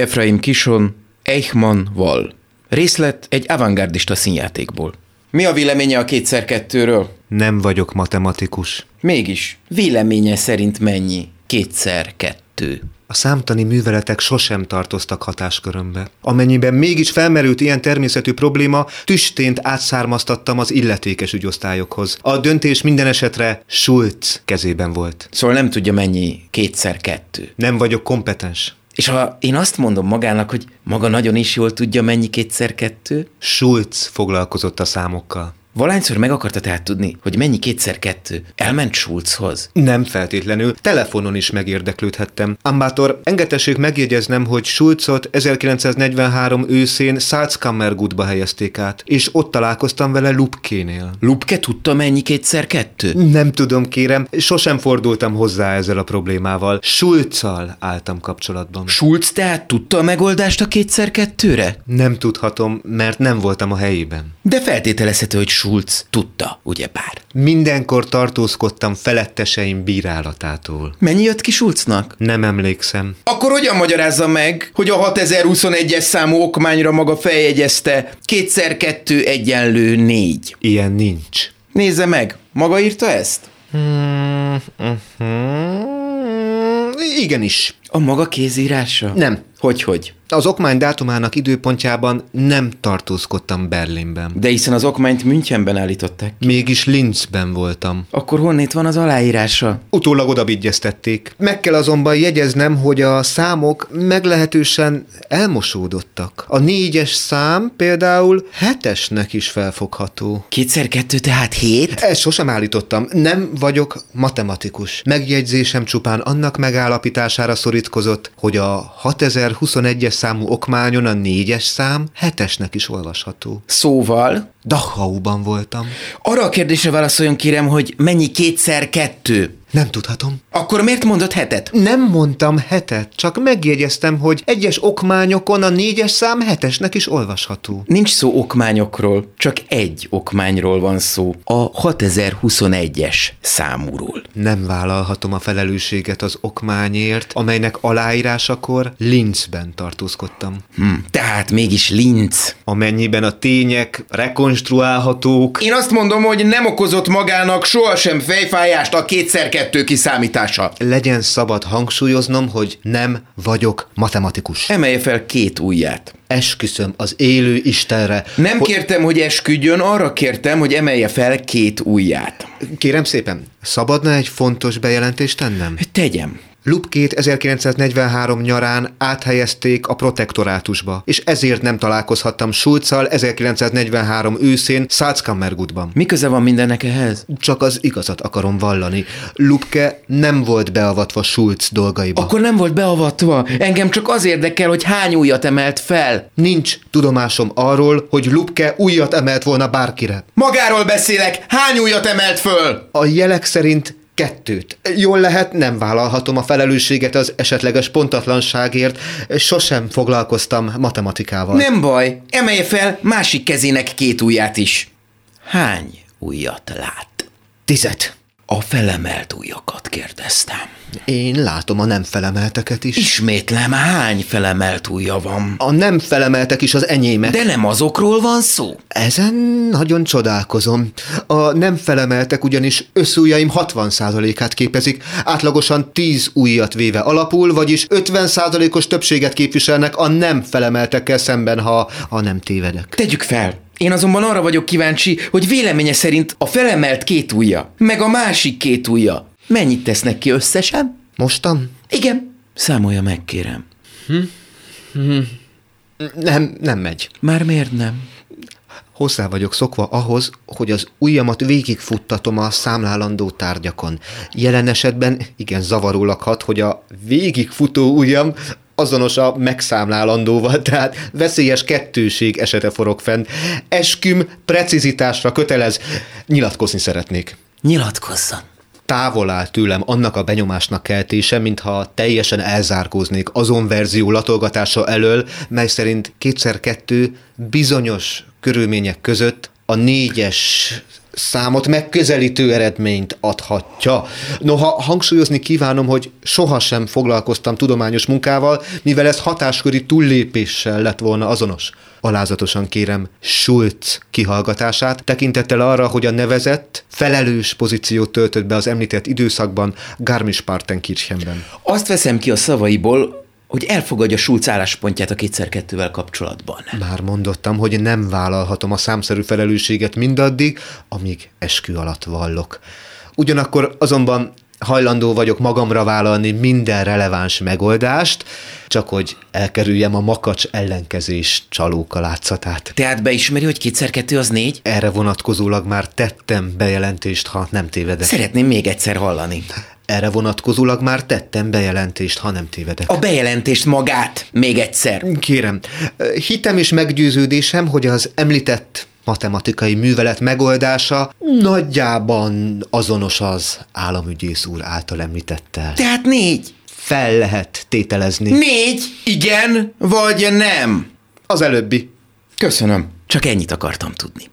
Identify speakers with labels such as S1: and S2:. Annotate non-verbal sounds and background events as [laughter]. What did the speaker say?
S1: Efraim Kison, Eichmann Wall. Részlet egy avantgardista színjátékból. Mi a véleménye a kétszer kettőről?
S2: Nem vagyok matematikus.
S1: Mégis, véleménye szerint mennyi? Kétszer kettő.
S2: A számtani műveletek sosem tartoztak hatáskörömbe. Amennyiben mégis felmerült ilyen természetű probléma, tüstént átszármaztattam az illetékes ügyosztályokhoz. A döntés minden esetre Schulz kezében volt.
S1: Szóval nem tudja mennyi kétszer kettő.
S2: Nem vagyok kompetens.
S1: És ha én azt mondom magának, hogy maga nagyon is jól tudja, mennyi kétszer kettő,
S2: Schulz foglalkozott a számokkal.
S1: Valányszor meg akarta tehát tudni, hogy mennyi kétszer kettő, elment Schulzhoz.
S2: Nem feltétlenül, telefonon is megérdeklődhettem. Ambátor, engedessék megjegyeznem, hogy Schulzot 1943 őszén Salzkammergutba helyezték át, és ott találkoztam vele Lupkénél.
S1: Lupke tudta, mennyi kétszer kettő?
S2: Nem tudom, kérem, sosem fordultam hozzá ezzel a problémával. Schulzal álltam kapcsolatban.
S1: Schulz tehát tudta a megoldást a kétszer kettőre?
S2: Nem tudhatom, mert nem voltam a helyében.
S1: De feltételezhető, hogy Schulz tudta, ugyebár.
S2: Mindenkor tartózkodtam feletteseim bírálatától.
S1: Mennyi jött ki Schulznak?
S2: Nem emlékszem.
S1: Akkor hogyan magyarázza meg, hogy a 6021-es számú okmányra maga feljegyezte kétszer kettő egyenlő négy?
S2: Ilyen nincs.
S1: Nézze meg, maga írta ezt?
S2: Igenis.
S1: A maga kézírása?
S2: Nem.
S1: Hogy-hogy?
S2: Az okmány dátumának időpontjában nem tartózkodtam Berlinben.
S1: De hiszen az okmányt Münchenben állították.
S2: Mégis Linzben voltam.
S1: Akkor honnét van az aláírása?
S2: Utólag odabigyeztették. Meg kell azonban jegyeznem, hogy a számok meglehetősen elmosódottak. A négyes szám például hetesnek is felfogható.
S1: Kétszer kettő, tehát hét?
S2: Ezt sosem állítottam. Nem vagyok matematikus. Megjegyzésem csupán annak megállapítására szorítkozott, hogy a 6021-es számú okmányon a négyes szám hetesnek is olvasható.
S1: Szóval,
S2: Dachauban voltam.
S1: arra a kérdésre válaszoljon kérem, hogy mennyi kétszer kettő?
S2: Nem tudhatom.
S1: Akkor miért mondott hetet?
S2: Nem mondtam hetet, csak megjegyeztem, hogy egyes okmányokon a négyes szám hetesnek is olvasható.
S1: Nincs szó okmányokról, csak egy okmányról van szó. A 6021-es számúról.
S2: Nem vállalhatom a felelősséget az okmányért, amelynek aláírásakor Linzben tartózkodtam.
S1: Hm, tehát mégis Linz.
S2: Amennyiben a tények rekonstruálhatók,
S1: Én azt mondom, hogy nem okozott magának sohasem fejfájást a kétszer kettő kiszámítása.
S2: legyen szabad hangsúlyoznom, hogy nem vagyok matematikus.
S1: Emelje fel két ujját.
S2: Esküszöm az élő Istenre.
S1: Nem
S2: hogy...
S1: kértem, hogy esküdjön, arra kértem, hogy emelje fel két ujját.
S2: Kérem szépen, szabadna egy fontos bejelentést tennem?
S1: Tegyem.
S2: Lupkét 1943 nyarán áthelyezték a protektorátusba, és ezért nem találkozhattam Schulzal 1943 őszén Salzkammergutban.
S1: Mi köze van mindennek ehhez?
S2: Csak az igazat akarom vallani. Lupke nem volt beavatva Schulz dolgaiba.
S1: Akkor nem volt beavatva. Engem csak az érdekel, hogy hány ujjat emelt fel.
S2: Nincs tudomásom arról, hogy Lupke újat emelt volna bárkire.
S1: Magáról beszélek, hány ujjat emelt föl?
S2: A jelek szerint kettőt. Jól lehet, nem vállalhatom a felelősséget az esetleges pontatlanságért. Sosem foglalkoztam matematikával.
S1: Nem baj, emelje fel másik kezének két ujját is. Hány ujjat lát?
S2: Tizet.
S1: A felemelt ujjakat kérdeztem.
S2: Én látom a nem felemelteket is.
S1: Ismétlem, hány felemelt ujja van?
S2: A nem felemeltek is az enyémek.
S1: De nem azokról van szó.
S2: Ezen nagyon csodálkozom. A nem felemeltek ugyanis összujjaim 60%-át képezik, átlagosan 10 ujjat véve alapul, vagyis 50%-os többséget képviselnek a nem felemeltekkel szemben, ha, ha nem tévedek.
S1: Tegyük fel. Én azonban arra vagyok kíváncsi, hogy véleménye szerint a felemelt két ujja, meg a másik két ujja mennyit tesznek ki összesen?
S2: Mostan?
S1: Igen. Számolja meg, kérem.
S2: Nem, nem megy.
S1: Már miért nem?
S2: Hozzá vagyok szokva ahhoz, hogy az ujjamat végigfuttatom a számlálandó tárgyakon. Jelen esetben igen zavarólag hat, hogy a végigfutó ujjam azonos a megszámlálandóval, [laughs] tehát veszélyes kettőség esete forog fenn. Esküm precizitásra kötelez. Nyilatkozni szeretnék.
S1: Nyilatkozzon.
S2: Távol áll tőlem annak a benyomásnak keltése, mintha teljesen elzárkóznék azon verzió latolgatása elől, mely szerint kétszer kettő bizonyos körülmények között a négyes számot megközelítő eredményt adhatja. Noha hangsúlyozni kívánom, hogy sohasem foglalkoztam tudományos munkával, mivel ez hatásköri túllépéssel lett volna azonos. Alázatosan kérem Schulz kihallgatását, tekintettel arra, hogy a nevezett, felelős pozíciót töltött be az említett időszakban Garmisch-Partenkirchenben.
S1: Azt veszem ki a szavaiból, hogy elfogadja Schulz álláspontját a kétszer-kettővel kapcsolatban.
S2: Már mondottam, hogy nem vállalhatom a számszerű felelősséget mindaddig, amíg eskü alatt vallok. Ugyanakkor azonban hajlandó vagyok magamra vállalni minden releváns megoldást, csak hogy elkerüljem a makacs ellenkezés csalóka látszatát.
S1: Tehát beismeri, hogy kétszer-kettő az négy?
S2: Erre vonatkozólag már tettem bejelentést, ha nem tévedek.
S1: Szeretném még egyszer hallani.
S2: Erre vonatkozólag már tettem bejelentést, ha nem tévedek.
S1: A bejelentést magát még egyszer.
S2: Kérem, hitem és meggyőződésem, hogy az említett matematikai művelet megoldása nagyjában azonos az államügyész úr által említettel.
S1: Tehát négy.
S2: Fel lehet tételezni.
S1: Négy? Igen vagy nem?
S2: Az előbbi.
S1: Köszönöm. Csak ennyit akartam tudni.